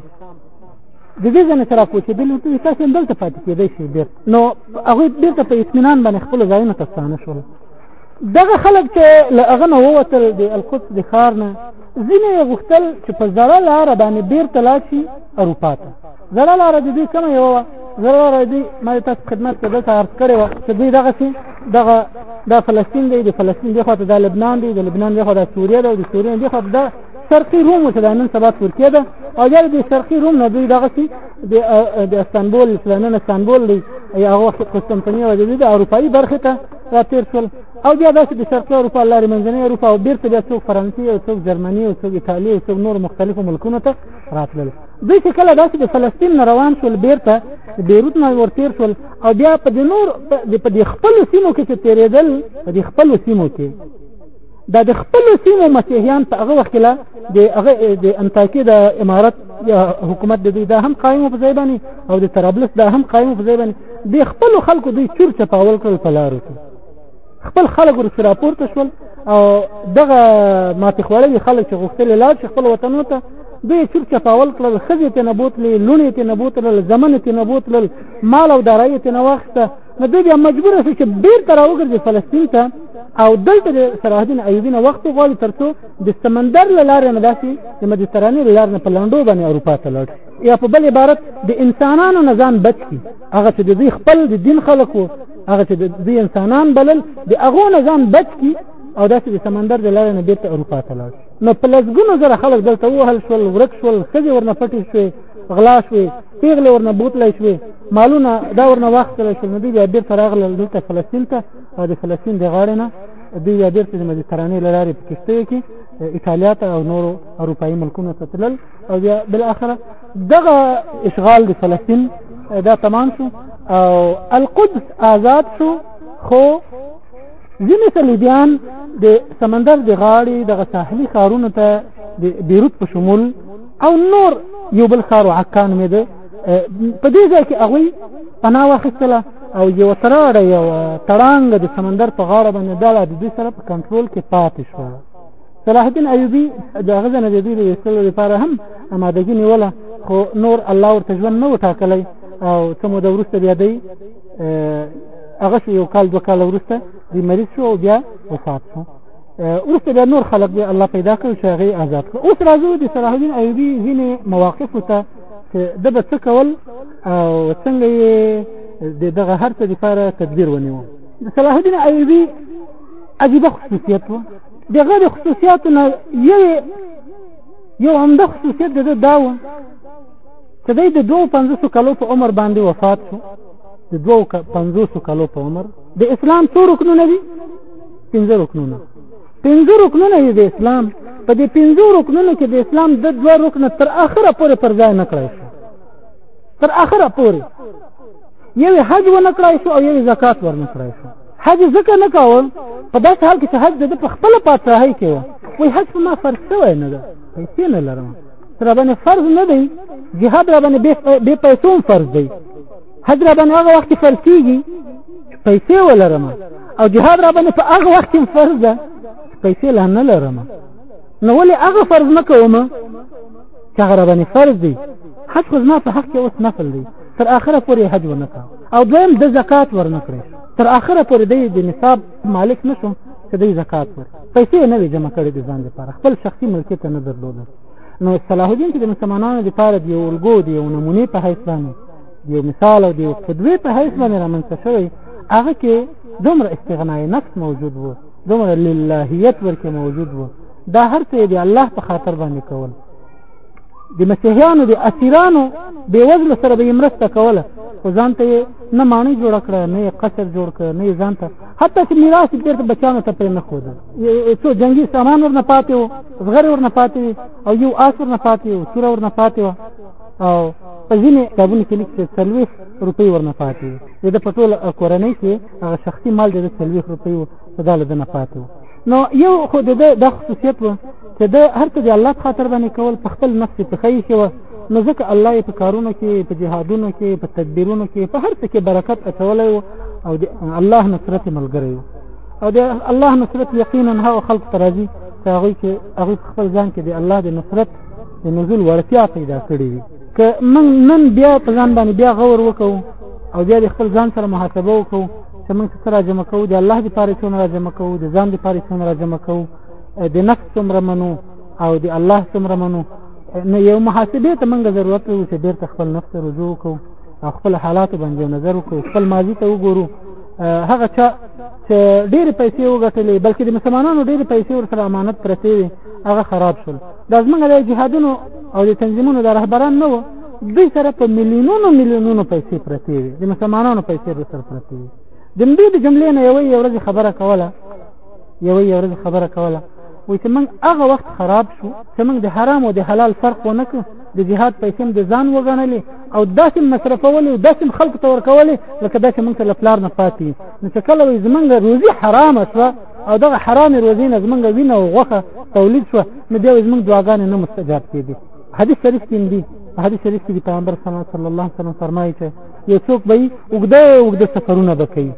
د دې ځنه سره کوچېدلي ته تاسو دلته پاتې کېدای شئ بیرته نو هغوی بیرته په اطمینان باندې خپلو ځایونو ته ستانه شول دغه خلک چې له هغه نه ووتل د القدس د ښار نه ځینې یې غوښتل چې په زړه لاره باندې بېرته لاړ شي اروپا ته زړه لاره د دوی کومه یوه وه زړه لاره دوی ما د تاسو خدمت کې دلته عرض کړې وه چې دوی دغسې دغه دا فلسطین دی د فلسطین دې خوا ته دا لبنان دی د لبنان دې خوا دا سوریه ده او د سوریې نه دې خوا دا شرقي روم چې دا نن سبا ترکیه ده او بیا د شرقي روم نه دوی دغسې د استانبول اسلامي استانبول دی هغه وخت قسطنطنیه وه د دوی د اروپایي برخې ته را تیر شول او بیا داسې د شرقي اروپا لارې منځنۍ اروپا او بیرته بیا څوک فرانسې او څوک جرمني او څوک ایټالیا او څوک نور مختلفو ملکونو ته راتلل دوی چې کله داسې د فلسطین نه روان شول بیرته بیروت نه ورتیر شول او بیا په د نور په د خپل سیمو کې چې تیرېدل په د خپل سیمو کې دا د خپل سیمو مسیحیان په هغه وخت کې لا د هغه د انتاکي د امارت یا حکومت د دوی دا هم قائم په ځای باندې او د طرابلس دا هم قائم په ځای باندې د خپل خلکو دوی چور چپاول کړل په لارو کې خپل خلک ورسره راپورته شول او دغه ماتې خوړلي خلک چې غوښتل لاړ شي خپل وطنو ته دوی چور چپاول کړل ښځې ته نه بوتلې لوڼې ته نه بوتلل زمنې ته نه بوتلل مال او دارایې ته نه واخیسته نو دوی بیا مجبور شو چې بیرته راوګرځي فلسطین ته او دلته د صلاح الدین ایوبی نه وخت غواړي ترڅو د سمندر له لارې نه داسې د مدیترانې له لارې نه په لنډو باندې اروپا ته لاړ یا په بل عبارت د انسانانو نه ځان بچ کړي هغه چې د دوی خپل د دین خلک وو هغه چې د دوی انسانان بلل د هغو نه ځان بچ کړي او داسې د سمندر د لارې نه بېرته اروپا ته لاړ نو په لسګونو زره خلک دلته ووهل شول ورک شول ښځې ورنه پټې شوې غلا شوې پیغلې ورنه بوتلی شوې مالونه دا ورنه واخیستل شول نو دوی بیا بېرته راغلل دلته فلسطین ته او د فلسطین د غاړې نه دوی بیا بېرته د مدیترانې له لارې په کښتیو کې ایټالیا ته او نورو اروپایي ملکونو ته تلل او بیا بالاخره دغه اشغال د فلسطین دا تمام شو او القدس آزاد شو خو ځینې صلیبیان د سمندر د غاړې دغه ساحلي ښارونو ته د بیروت په شمول او نور یو بل ښار عکان مې ده په دې ځای کې هغوی پناه واخیستله او یو تراړه یو تړانګ د سمندر په غاړه باندې داله د دوی سره په کنټرول کې پاتې شو صلاح الدین ایوبی د هغه ځنه د دوی د ویستلو لپاره هم امادګي نیوله خو نور الله ورته ژوند نه وټاکلی او څه موده وروسته بیا دی هغه یو کال دوه کاله وروسته د مریض شو او بیا وفات شو وروسته بیا نور خلک به الله پیدا کړ چې هغه آزاد کړ اوس راځو د صلاح الدین ایوبی ځینې مواقف ته چې د به څه کول او څنګه یې د دغه هر څه لپاره تدبیر ونیو د صلاح الدین ایوبی عجیبه خصوصیت و د غیر خصوصیاتو نه یو یو عمده خصوصیت د ده دا و چې دی د دوو پنځوسو کلو په عمر باندې وفات شو د دوو پنځوسو کلو په عمر د اسلام څو رکنونه دي پنځه رکنونه پنځه رکنونه یې د اسلام په دې پنځو رکنونو کې د اسلام د دوه رکنه تر اخره پورې پر ځای نه کړای شو تر اخره پورې یو حج و نه کړای شو او یو زکات ور نه کړای شو حج ځکه نه کاوه په داس حال کې چې حج د په خپل پاتاهي کې و وای حج په ما فرض شوی نه ده پیسې نه لرم تر باندې فرض نه دی جهاد را باندې بے پیسو فرض دی حج را باندې هغه وخت فرض کیږي پیسې ولرم او جهاد را باندې په هغه وخت فرض ده پیسې لا نه لرم نو ولې هغه فرض نه کوم چې هغه را باندې فرض دی حج خو زما په حق کې اوس نفل دی تر آخره پورې حج ونه کړ او دویم د زکات ورنه کړی تر آخره پورې دی د نصاب مالک نشم چې دی زکات ور پیسې نه وي جمع کړې د ځان لپاره خپل شخصي ملکیت نه درلوده نو صلاح الدین چې د مسلمانانو لپاره دی یو الګو دی یو نمونه په حیث باندې یو مثال او دی قدوی په حیث باندې رامنځته شوی هغه کې دومره استغنای نفس موجود وو دومره للهیت ورکې موجود وو دا هر څه دی الله په خاطر باندې کول د مسیحیانو د اسیرانو بې وزلو سره به یې مرسته کوله خو ځان ته یې نه ماڼۍ جوړه کړه نه یې قصر جوړ کړه نه یې ځان ته حتی چې میراث یې بېرته بچیانو ته پرې نه ښوده څو جنګي سامان ورنه پاتې و زغرې ورنه پاتې وي او یو آس ورنه پاتې و توره ورنه پاتې وه او په ځینې کتابونو کې لیکي چې څلوېښت روپۍ ورنه پاتې وي د په ټوله کورنۍ کې هغه شخصي مال دی د څلوېښت روپۍ و څه دا له ده نه پاتې و نو یو خو د ده دا خصوصیت و چې د هر څه د الله په خاطر باندې کول په خپل نفس په ښه ایښې وه نو ځکه الله یې په کارونو کې په جهادونو کې په تدبیرونو کې په هر څه کې برکت اچولی و او د الله نصرت ملګری و او د الله نصرت یقینا هغه خلق ته راځي چې هغوی کې هغوی په خپل ځان کې د الله د نصرت د نزول وړتیا پیدا کړې وي که من نن بیا په ځان باندې بیا غور وکړو او بیا د خپل ځان سره محاسبه وکړو چې موږ څه را جمع کوو د الله لپاره څومره را جمع کوو د ځان لپاره څومره را جمع کوو د نفس څومره منو او د الله څومره منو نو یو محاسبه ته موږ ضرورت لرو چې بیرته خپل نفس ته رجوع وکړو او خپل حالات باندې نظر وکړو خپل ماضي ته وګورو هغه چا چې ډېرې پیسې وګټلې بلکې د مسلمانانو ډېرې پیسې ورسره امانت پرتې وي هغه خراب شول دا زمونږ د جهادونو او د تنظیمونو د رهبران نه وو دوی سره په میلیونونو میلیونونو پیسې پرتې وي د مسلمانانو پیسې ورسره پرتې وي د دوی د جملې نه یوه یو ورځ خبره کوله یوه یو ورځ خبره کوله وي چې موږ هغه وخت خراب شو چې موږ د حرام او د حلال فرق ونه کړو د جهاد پیسې د ځان وګڼلې او داسې مصرفولې او داسې خلکو ته ورکولې لکه داسې موږ ته له پلار نه پاتې نو چې کله وي زمونږ روزي حرامه شوه او دغه حرامې روزي نه زمونږ وینه او غوښه تولید شوه نو بیا زمونږ دعاګانې نه مستجاب کېږي حدیث شریف کې دي حدیث شریف کې د پیغمبر صلی الله علیه وسلم فرمایي چې یو څوک به یې اوږده اوږده سفرونه به کوي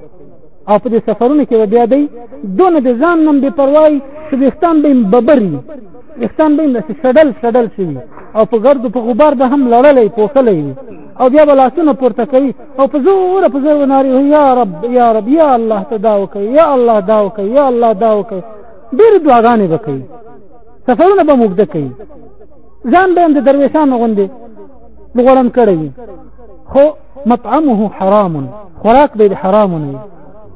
او په دې سفرونو کې به بیا دی دونه د ځان نم بې پروایي چې ویښتان به یې ببري ویښتان به یې داسې شډل شډل شوي او په ګردو په غبار به هم لړلی پوښلی وي او بیا به لاسونه پورته کوي او په زور په زور وناری یا رب یا رب یا الله ته دا وکي یا الله دا وکي یا الله دا وکي ډېر دعاګانې وکي سفرونه به موږ کوي ځان به د درویشانو غوندې لغړن کړی خو مطعمه حرام خوراک به حرام نه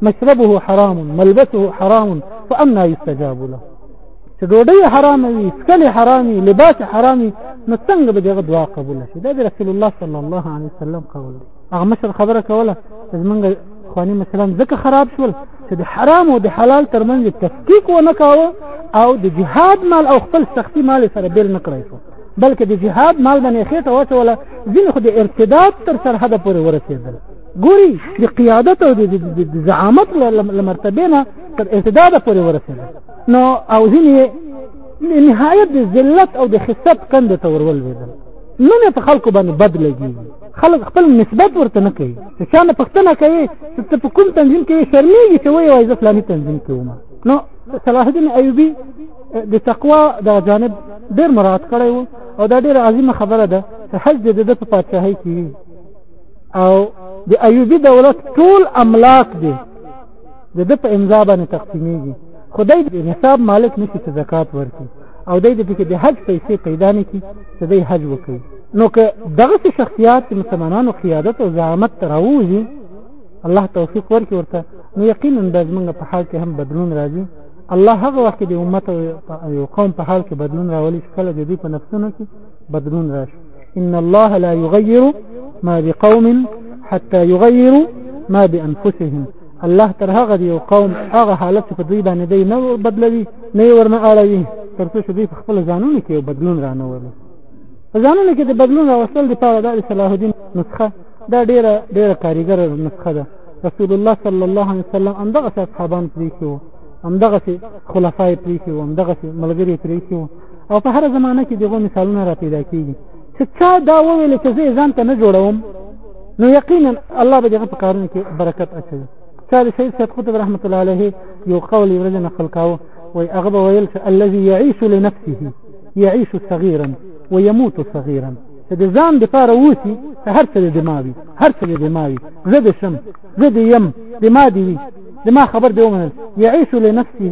مشربه حرام ملبسه حرام فأنا يستجاب له چې ډوډۍ حرام وي سکل حرام وي لباس حرام وي نو څنګه به دغه دعا قبول شي دا د رسول الله صلی الله علیه وسلم قول دی هغه مشر خبره کوله چې موږ خواني مثلا ځکه خراب شول چې د حرام او د حلال ترمنځ تفکیک و نه کاوه او د جهاد مال او خپل سختی مال سره بیل نه کړی شو بلکې د جهاد مال باندې خېټه واچوله ځینې خو د ارتداد تر سرحده پورې ورسېدل ګوري د قیادت او د زعامت له مرتبې نه تر ارتداده پورې ورسېدل نو او ځینې نهایت د ذلت او د خصت کند ته ورولوېدل نو نه په خلکو باندې بد لګي خلک خپل نسبت ورته نه کوي چې چا نه پښتنه کوي چې ته په کوم تنظیم کې شرمېږي چې وایي وایي زه فلاني تنظیم کې وم نو صلاح الدین ایوبي د تقوا د جانب ډېر مراعات کړی وو او دا ډېره عظیمه خبره ده چې حج د ده په پادشاهۍ کې او د ایوبي دولت ټول املاک دی د د په امضا باندې تقسیمیږي خدای د نصاب مالک نشي چې زکات ورکړي او دای د پکې د حج پیسې پیدا نه کی چې د حج وکړي نو که دغه شخصیت مسلمانانو قیادت او زعامت تراوزي الله توفیق ورکړي ورته نو یقینا د زمونږ په حال کې هم بدلون راځي الله هغه وخت د امت او قوم په حال کې بدلون راولي چې کله د دوی په نفسونو کې بدلون راشي ان الله لا يغير ما بقوم حتى يغير ما بانفسهم الله تر هغه دی قوم هغه حالت په دوی باندې دی نه بدلوي نه ورنه اړوي تر څو چې دوی په خپل ځانونو کې بدلون رانه ولي په ځانونو کې د بدلون راوستل د پاره د صلاح الدین نسخه دا ډیره ډیره کاریګر نسخه ده رسول الله صلی الله علیه وسلم همدغه اصحابان پریښي وو همدغه خلفای پریښي وو همدغه ملګري پریښي وو او په هر زمانه کې دغه مثالونه را پیدا کیږي چې چا دا وویل چې زه ځان ته نه جوړوم نو یقینا الله به دغه په کارونو کې برکت اچوي چا د شهید سید قطب رحمت الله علیه یو قول یې ورځ نقل کاوه وای هغه به ویل چې الذي يعيش لنفسه يعيش صغيرا ويموت صغيرا چې د ځان د پاره ووسی هر څه د دماوي هر څه د دماوي زه د شم زه د يم دما دی وي دما خبر دی ومنل يعيش لنفسه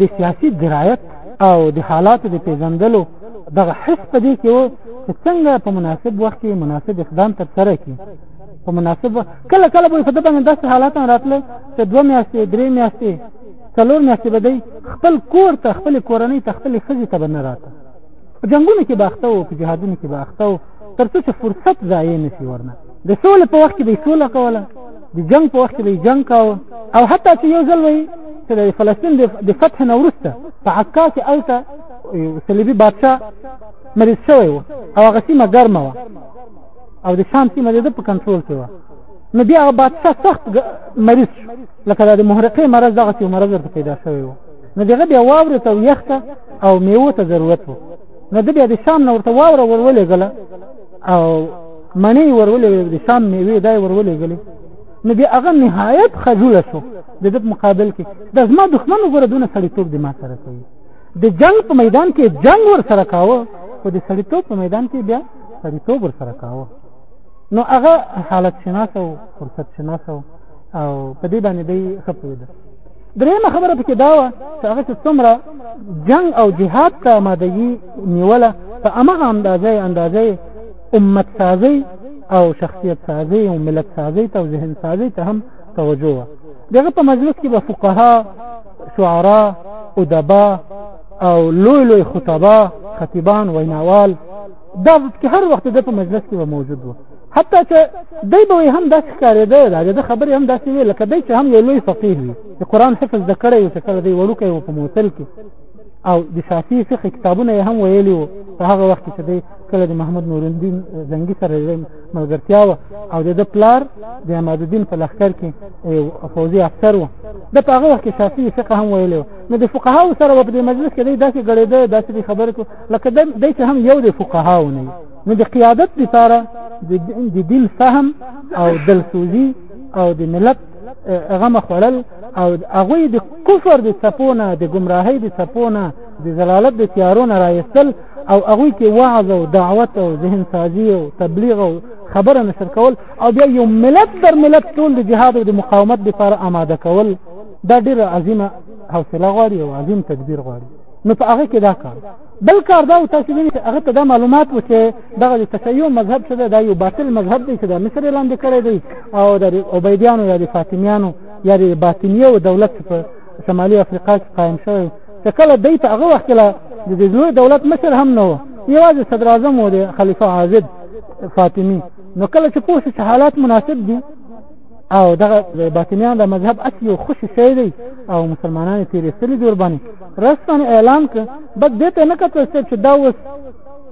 د سیاسي درایت او د حالاتو د پیژندلو دغه حس په دې کې و چې څنګه په مناسب وخت کې مناسب اقدام تر سره کړي په مناسب کله کله به په دغه داسې حالات راتله چې دوه میاشتې درې میاشتې څلور میاشتې به دی خپل کور ته خپل کورنۍ ته خپل ښځې ته به نه راته په جنګونو کې به اخته و په جهادونو کې به اخته و تر څو چې فرصت ضایع نه شي ورنه د سولې په وخت کې به یې سوله کوله د جنگ په وخت به جنگ کاو او حتی چې یو ځل وي چې د فلسطین د فتح نه ورسته په عکا کې الته صلیبي بادشاه مریض شوی و او هغه سیمه ګرمه وه او د شام سیمه د په کنټرول کې وه نو بیا هغه بادشاه سخت مریض شو لکه د محرقې مرض دغه یو مرض ورته پیدا شوی و نو دغه بیا واوره ته یخته او میوه ته ضرورت و نو د بیا د شام نه ورته واوره ورولېږله او منی ورولې د شام میوه دای ورولې غلې نو بیا هغه نهایت خجول شو د دې مقابل کې د زما دښمن وګوره دونه سړیتوب د ما سره کوي د جنگ په میدان کې جنگ ور سره کاوه او د سړیتوب په میدان کې بیا سړیتوب ور سره کاوه نو هغه حالت شناسو فرصت شناسو او په دې باندې دی خپوي درېمه خبره پکې دا وه چې هغه چې څومره جنگ او جهاد ته آمادګي نیوله په همغه اندازه اندازه امت سازي او شخصیت سازي او ملت سازي ته او ذهن سازي ته هم توجه وه دغه په مجلس کې به فقها شعرا ادبا او لوی لوی خطبا خطیبان ویناوال دا ځد کې هر وخت د په مجلس کې به موجود وو حتی چې دی به هم داسې ښکارېده دا د خبرې هم داسې وي لکه دی چې هم یو لوی فقیر وي د قرآن حفظ د کړی وي چې کله دی وړوکی و په موتل کې او د شافعي فقه کتابونه یې هم ویلي وو په هغه وخت چې دی کله د محمد نورالدین زنګي سره ملګرتیا وه او د ده پلار د عمادالدین په لښکر کې فوځي افسر و ده په هغه وخت کې شافعي فقه هم ویلی و نو د فقهاو سره به په دې مجلس کې دی داسې ګړېده داسې دې خبرې کو لکه دای چې هم یو د فقهاو نه نو د قیادت لپاره د دین فهم او دلسوزي او د ملت غم خړل او هغه د کفر د سپونه د گمراهۍ د سپونه د زلالت د تیارونه رايستل او هغه کې وعظ او دعوت او ذهن سازي او تبلیغ او خبره نشر کول او بیا یو ملت در ملت ټول د جهاد او د مقاومت لپاره آماده کول دا ډیره عظیمه حوصله غواړي او عظیم تدبیر غواړي نو په هغه کې دا کار بل کار دا تاسو وینئ چې هغه ته دا معلومات و چې دغه د تشیع مذهب چې دا یو باطل مذهب دی چې د مصر لاندې کړی دی او د عبیدیانو یا د فاطمیانو یا د باطنیه او دولت په شمالي افریقا کې قائم شوی چې کله دی په هغه وخت له د لوی دولت مشر هم نه و یوازې صدر اعظم و د خلیفه عازد فاطمی نو کله چې پوه چې حالات مناسب دي او دغه د باطنیان د مذهب اصلي او خوشي شی دی او مسلمانان یې تېرېستلي دي ورباندې رسمن اعلان کړ بس دې ته نه کتل صرف چې دا اوس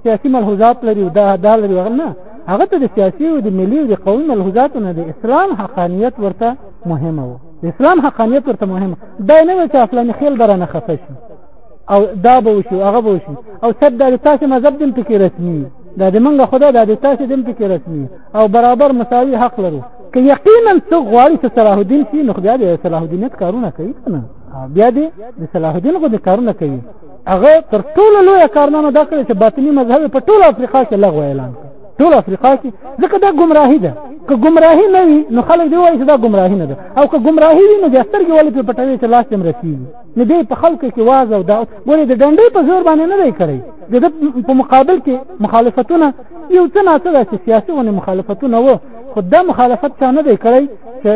سیاسي ملحوظات لري او دا دا لري هغه نه هغه ته د سیاسي او د ملي او د قومي ملحوظاتو نه د اسلام حقانیت ورته مهمه و د اسلام حقانیت ورته مهمه دا نه و چې افلاني خیل بره نه خفه شي او دا به وشي هغه به وشي او صد د تاسې مذهب دلته کې رسمي دا د منګه خدا دا د تاسو دم پکې رسمي او برابر مساوي حق لرو که یقینا څو غواړي چې صلاح الدین شي نو بیا د صلاح الدین کارونه کوي نه بیا دې د صلاح الدین غو د کارونه کوي هغه تر ټولو لوی کارنامه دا کړې چې باطنی مذهب په ټوله افریقا کې لغوه اعلان کړ ټول افریقا کې ځکه دا گمراهي ده که گمراهي نه وي نو خلک دی وایي چې دا گمراهي نه ده او که گمراهي وي نو د سترګې ولې په پټوي چې لاس تم رسیږي نو دی په خلکو کې واز او دعوت ګورې د ډنډې په زور باندې نه دی کړی د ده په مقابل کې مخالفتونه یو څه ناڅه داسې سیاسي ونې مخالفتونه وو خو دا مخالفت چا نه دی کړی چې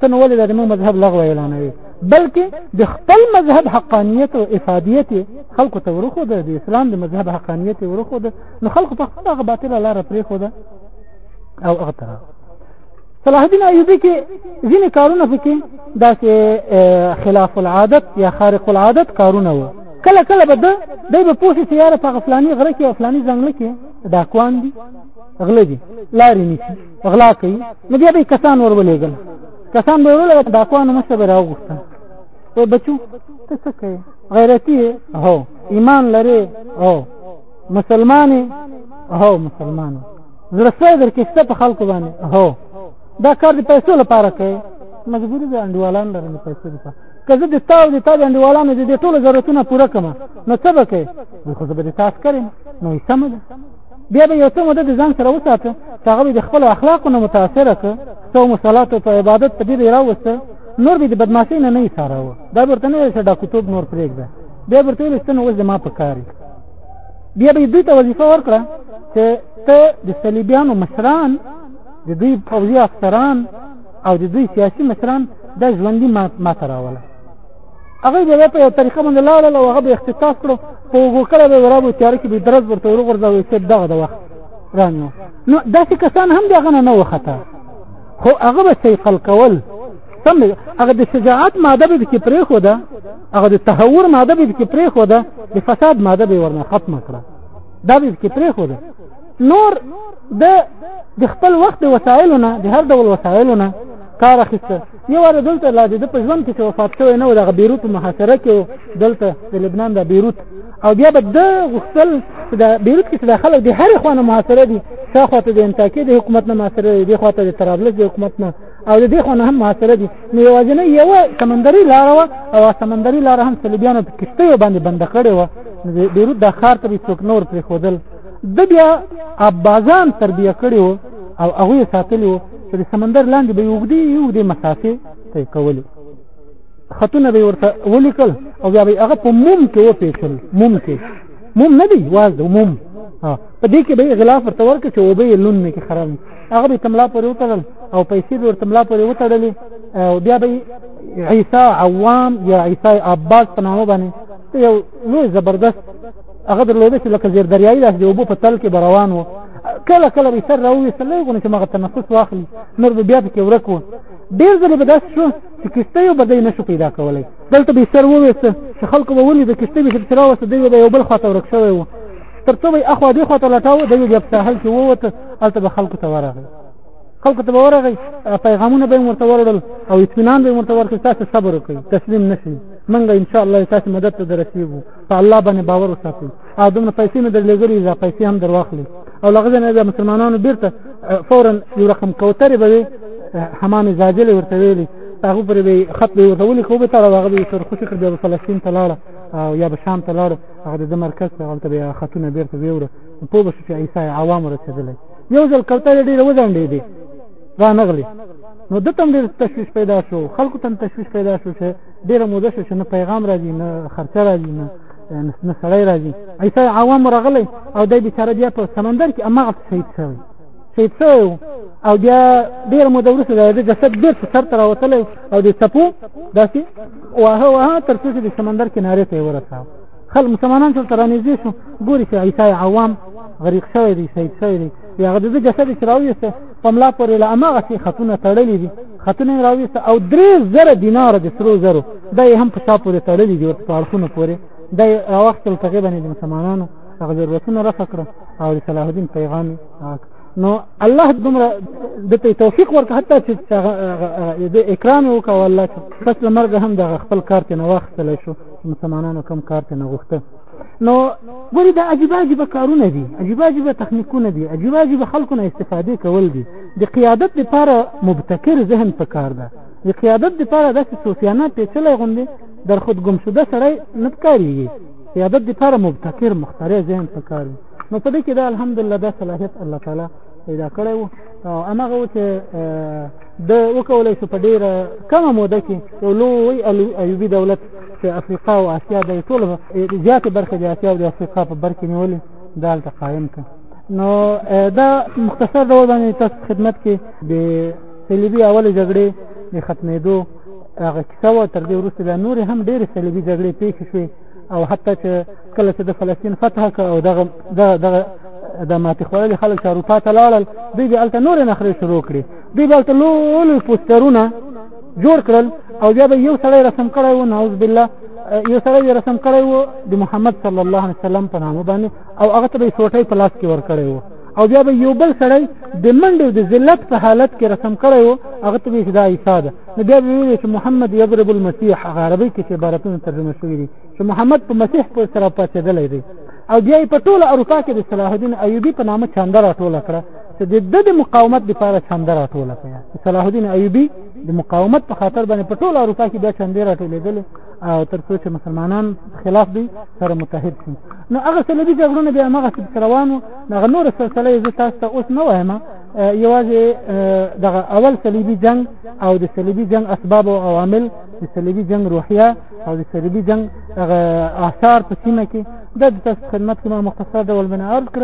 ته نو ولې دا د مذهب لغوه اعلانوي بلکې د خپل مذهب حقانیت او افادیت خلکو ته ورخو ده د اسلام د مذهب حقانیت ورخو ده نو خلکو په خپل هغه باطله لاره پرېښوده او هغه ته صلاح الدین ایوبی کې ځینې کارونه پکې داسې خلاف العادت یا خارق العادت کارونه وو کله کله به ده دی به پوه شي چې یاره په غفلاني غره کې او فلاني ځنګله کې ډاکوان دي غله دي لارې نیسي غلا کوي نو بیا به یې کسان ور ولېږل کسان به ورول د اقوانو مشر به راوغوښته و بچو ته څه کوي غیرتی هو ایمان لري هو مسلمان هو مسلمان زړه سوی در کېسته په خلکو باندې هو دا کار د پیسو لپاره کوي مجبوري ده انډیوالان لرم د پیسو لپاره که زه د تا او د تا د انډیوالانو د دې ټولو ضرورتونه پوره کړم نو څه به کوې وایي خو زه به د تا عسکر یم نو وایي سمه ده بیا به یو څه موده د ځان سره وساته چې هغه به د خپلو اخلاقو نه متاثره کړه صوم و صلاتو په عبادت په دې به یې راوسته نور به د بدمعاشۍ نه نه یې ساراوه دا به ورته نه ویل چې ډاکوتوب نور پرېږده بیا به ورته ویل چې ته نو اوس زما په کار یې بیا به دوی ته وظیفه ورکړه چې ته د صلیبیانو مشران د دوی پوځي افسران او د دوی سیاسي مشران د ژوندي ماته راوله هغه به په یو طریقه باندې لاړل او هغه به اختصاص کړو په وګو کړه به ورابو تیار کې به درز ورته ورغورځوي چې دغه د وخت رانیو نو داسې کسان هم دغه نه وخته خو هغه به سیقل کول سم دی هغه د شجاعت ماده به کې پرې خو ده هغه د تهور ماده به کې پرې خو ده د فساد ماده به ورنه ختمه کړه دا به کې پرې خو ده نور د د خپل وخت د وسایلو نه د هر ډول وسایلو نه کار اخیسته یو واره دلته لا د په ژوند کې چې وفات شوی نه و دغه بیروت محاصره کې دلته د لبنان د بیروت او بیا به د غوښتل چې د بیروت کې چې د خلک د هرې خوا نه محاصره دي شاخوا ته د انتاکې د حکومت نه محاصره دي دې خوا ته د طرابلس د حکومت نه او د دې خو نه هم محاصره دي نو یوازینۍ یوه سمندري لاره وه او سمندري لاره هم صلیبیانو په کښتیو باندې بنده کړې وه نو د بیروت دا ښار ته به څوک نور پرېښودل د بیا عبازان تربیه کړي وو او هغه یې ساتلی وو چې د سمندر لاندې به یې اوږدې اوږدې مسافې طی کولې خطونه به یې ورته ولیکل او بیا به یې هغه په موم کې وپېچل موم کې موم نه دی واز دی موم په دې کې به یې غلاف ورته ورکړي چې اوبه یې لوند نه کې خراب هغه به تملا پورې وتړل او پیسې به ورته ملا پورې وتړلې او بیا به عیسی عوام یا عیسی عباس په نامه باندې یو لوی زبردست هغه درلوده چې لکه زیر دریایي داسې د اوبو په تل کې به روان و کله کله به سر راوویستل لږ غونې چې مغه تنفس واخلي نور به بیا پکې ورک و ډېر ځلې به داسې شو چې کښتیو به دی نه شو پیدا کولی دلته به سر وویسته چې خلکو به ولید کښتۍ به چې راوسته دی به یو بل خواته ورک شوی و تر څو به اخوا دې خوا ته لټاو دی بیا په ساحل کې ووته هلته به خلکو ته ورغی خلکو ته به ورغی پیغامونه به ورته ورړل او اطمینان به ورته ورکړي تاسو صبر وکړئ تسلیم نشئ منګه ان شاء الله تاسو مدد ته درسیږو په الله باندې باور وساتئ او دومره پیسې مې درلېږلې دا پیسې هم درواخلي او لغه نه د مسلمانانو بیرته فورا یو رقم کوترې به وي حمام زاجلې ورته ویلي هغه پر به خط به ورته ولي خو به تر هغه به تر خوشي کړ د فلسطین ته لاړه او یا به شام ته لاړه هغه د ده مرکز ته هلته بیا خطونه بېرته ویوړه نو پوه به شو چې عیسی عوامو رسېدلی یو ځل کوترې ډېرې وځنډېدې رانغلې نو ده ته هم ډېر تشویش پیدا شو خلکو ته هم تشویش پیدا شو چې ډېره موده شو چې نه پیغام راځي نه خرچه راځي نه نه سړی راځي عیسی عوامو راغلی او دی بیچاره بیا په سمندر کې هماغه شهید شوی شهید شوی و او بیا ډېره موده وروسته د هغه جسد بېرته سر ته راوتلی او د څپو داسې واهه واهه تر څو چې د سمندر کنارې ته یې ورساوه خلک مسلمانان څو ته رانږدې شو ګوري چې عیسی عوام غریق شوی دی شهید شوی دی د هغه د جسد چې راویسته په ملا پورې له هماغسې خطونه تړلي دي خطونه یې راویسته او درې زره دیناره د سرو زرو دا یې هم په شا پورې تړلي دي ورته په اړخونو پورې دا یې راوښتل تقریبا د مسلمانانو هغه ضرورتونه رفع کړه او د صلاح الدین پیغام نو الله دومره د ته توفیق ورکړ حتی چې د اکرام وکړ والله چې پس له مرګ هم د خپل کار ته نه واخستل شو مسلمانانو کم کار ته نه غوښته نو ګوري دا عجیب عجیب کارونه دي عجیب عجیب تخنیکونه دي عجیب عجیب خلکو نه استفاده کول دي د قیادت لپاره مبتکر ذهن پکار ده د قیادت لپاره داسې صوفیانه پیچلی غوندې در خود ګم شده سړی نه پکارېږي قیادت لپاره مبتکر مخترع ذهن پکار وي نو په دې کې دا الحمدلله دا صلاحیت الله تعالی پیدا کړی وو او هغه و چې د وکولای شو په ډیره کمه موده کې یو لوی ایوبي دولت چې افریقا او اسیا د ټول زیاتې برخې د اسیا او د افریقا په برکې نیولې دا هلته قایم کړ نو دا مختصر ډول باندې تاسو خدمت کې د صلیبي اولې جګړې د ختمېدو هغه کیسه وه تر دې وروسته بیا نورې هم ډېرې صلیبي جګړې پېښې شوې او حتی چې کله چې د فلسطین فتح کړ او دغه دغه دغه د ماتې خوړلي خلک چې اروپا ته لاړل دوی بیا هلته نورې نخرې شروع کړې دوی بیا هلته لوی لوی پوسټرونه جوړ کړل او بیا به یو سړی رسم کړی و نعوذ بالله یو سړی یې رسم کړی و د محمد صلی الله علیه وسلم په نامه باندې او هغه ته به یې سوټۍ په لاس کې ورکړی و او بیا به یو بل سړی د منډې او د ذلت په حالت کې رسم کړی و هغه ته به چې دا عیسی ده نو بیا به ویل چې محمد یضرب المسیح هغه عربي کې چې عبارتونه ترجمه شوي دي چې محمد په مسیح پر سره پاڅېدلی دی او بیا په ټوله اروپا کې د صلاح الدین ایوبي په نامه چانده راټوله کړه چې د ده د مقاومت لپاره چانده راټوله کړه صلاح الدین ایوبي د مقاومت په خاطر باندې په ټوله اروپا کې بیا چاندې راټولېدلې او تر څو چې مسلمانان خلاف دی سره متحد شي نو هغه سلبي جګړونه بیا هغه څه روانو هغه نور سلسله یې تاسو ته اوس نه وایم یوازې دغه اول صلیبي جنگ او د صلیبي جنگ اسباب او عوامل د صلیبي جنگ روحیه او د صلیبي جنگ هغه آثار په سیمه کې دا د تاسو خدمت کې ما مختصر ډول باندې عرض کړ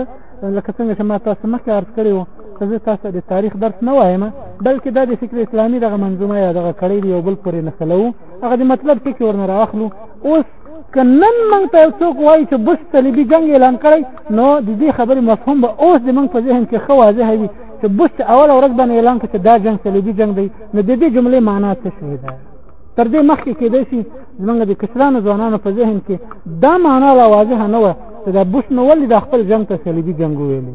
لکه څنګه چې ما تاسو مخکې عرض کړی وو که زه تاسو د تاریخ درس نه وایم بلکې دا د فکر اسلامي دغه منظومه یا دغه کړی دی یو بل پورې نښلوو هغه د مطلب ټکی ورنه راخلو اوس کنن موږ ته څوک وایي چې بش صلیبي جنگ اعلان کړی نو د دې خبرې مفهوم به اوس د موږ په ذهن کې ښه واضح وي چې بش اول ورځ باندې اعلان کړ چې دا جنگ صلیبي جنگ دی نو د دې جملې معنا څه شوې ده تر دې مخکې کېدای شي زمونږ د کشرانو ځوانانو په ذهن کې دا معنا لا واضح نه وه چې دا بوش نو ولې د خپل جنګ ته صلیبي جنګ ویلی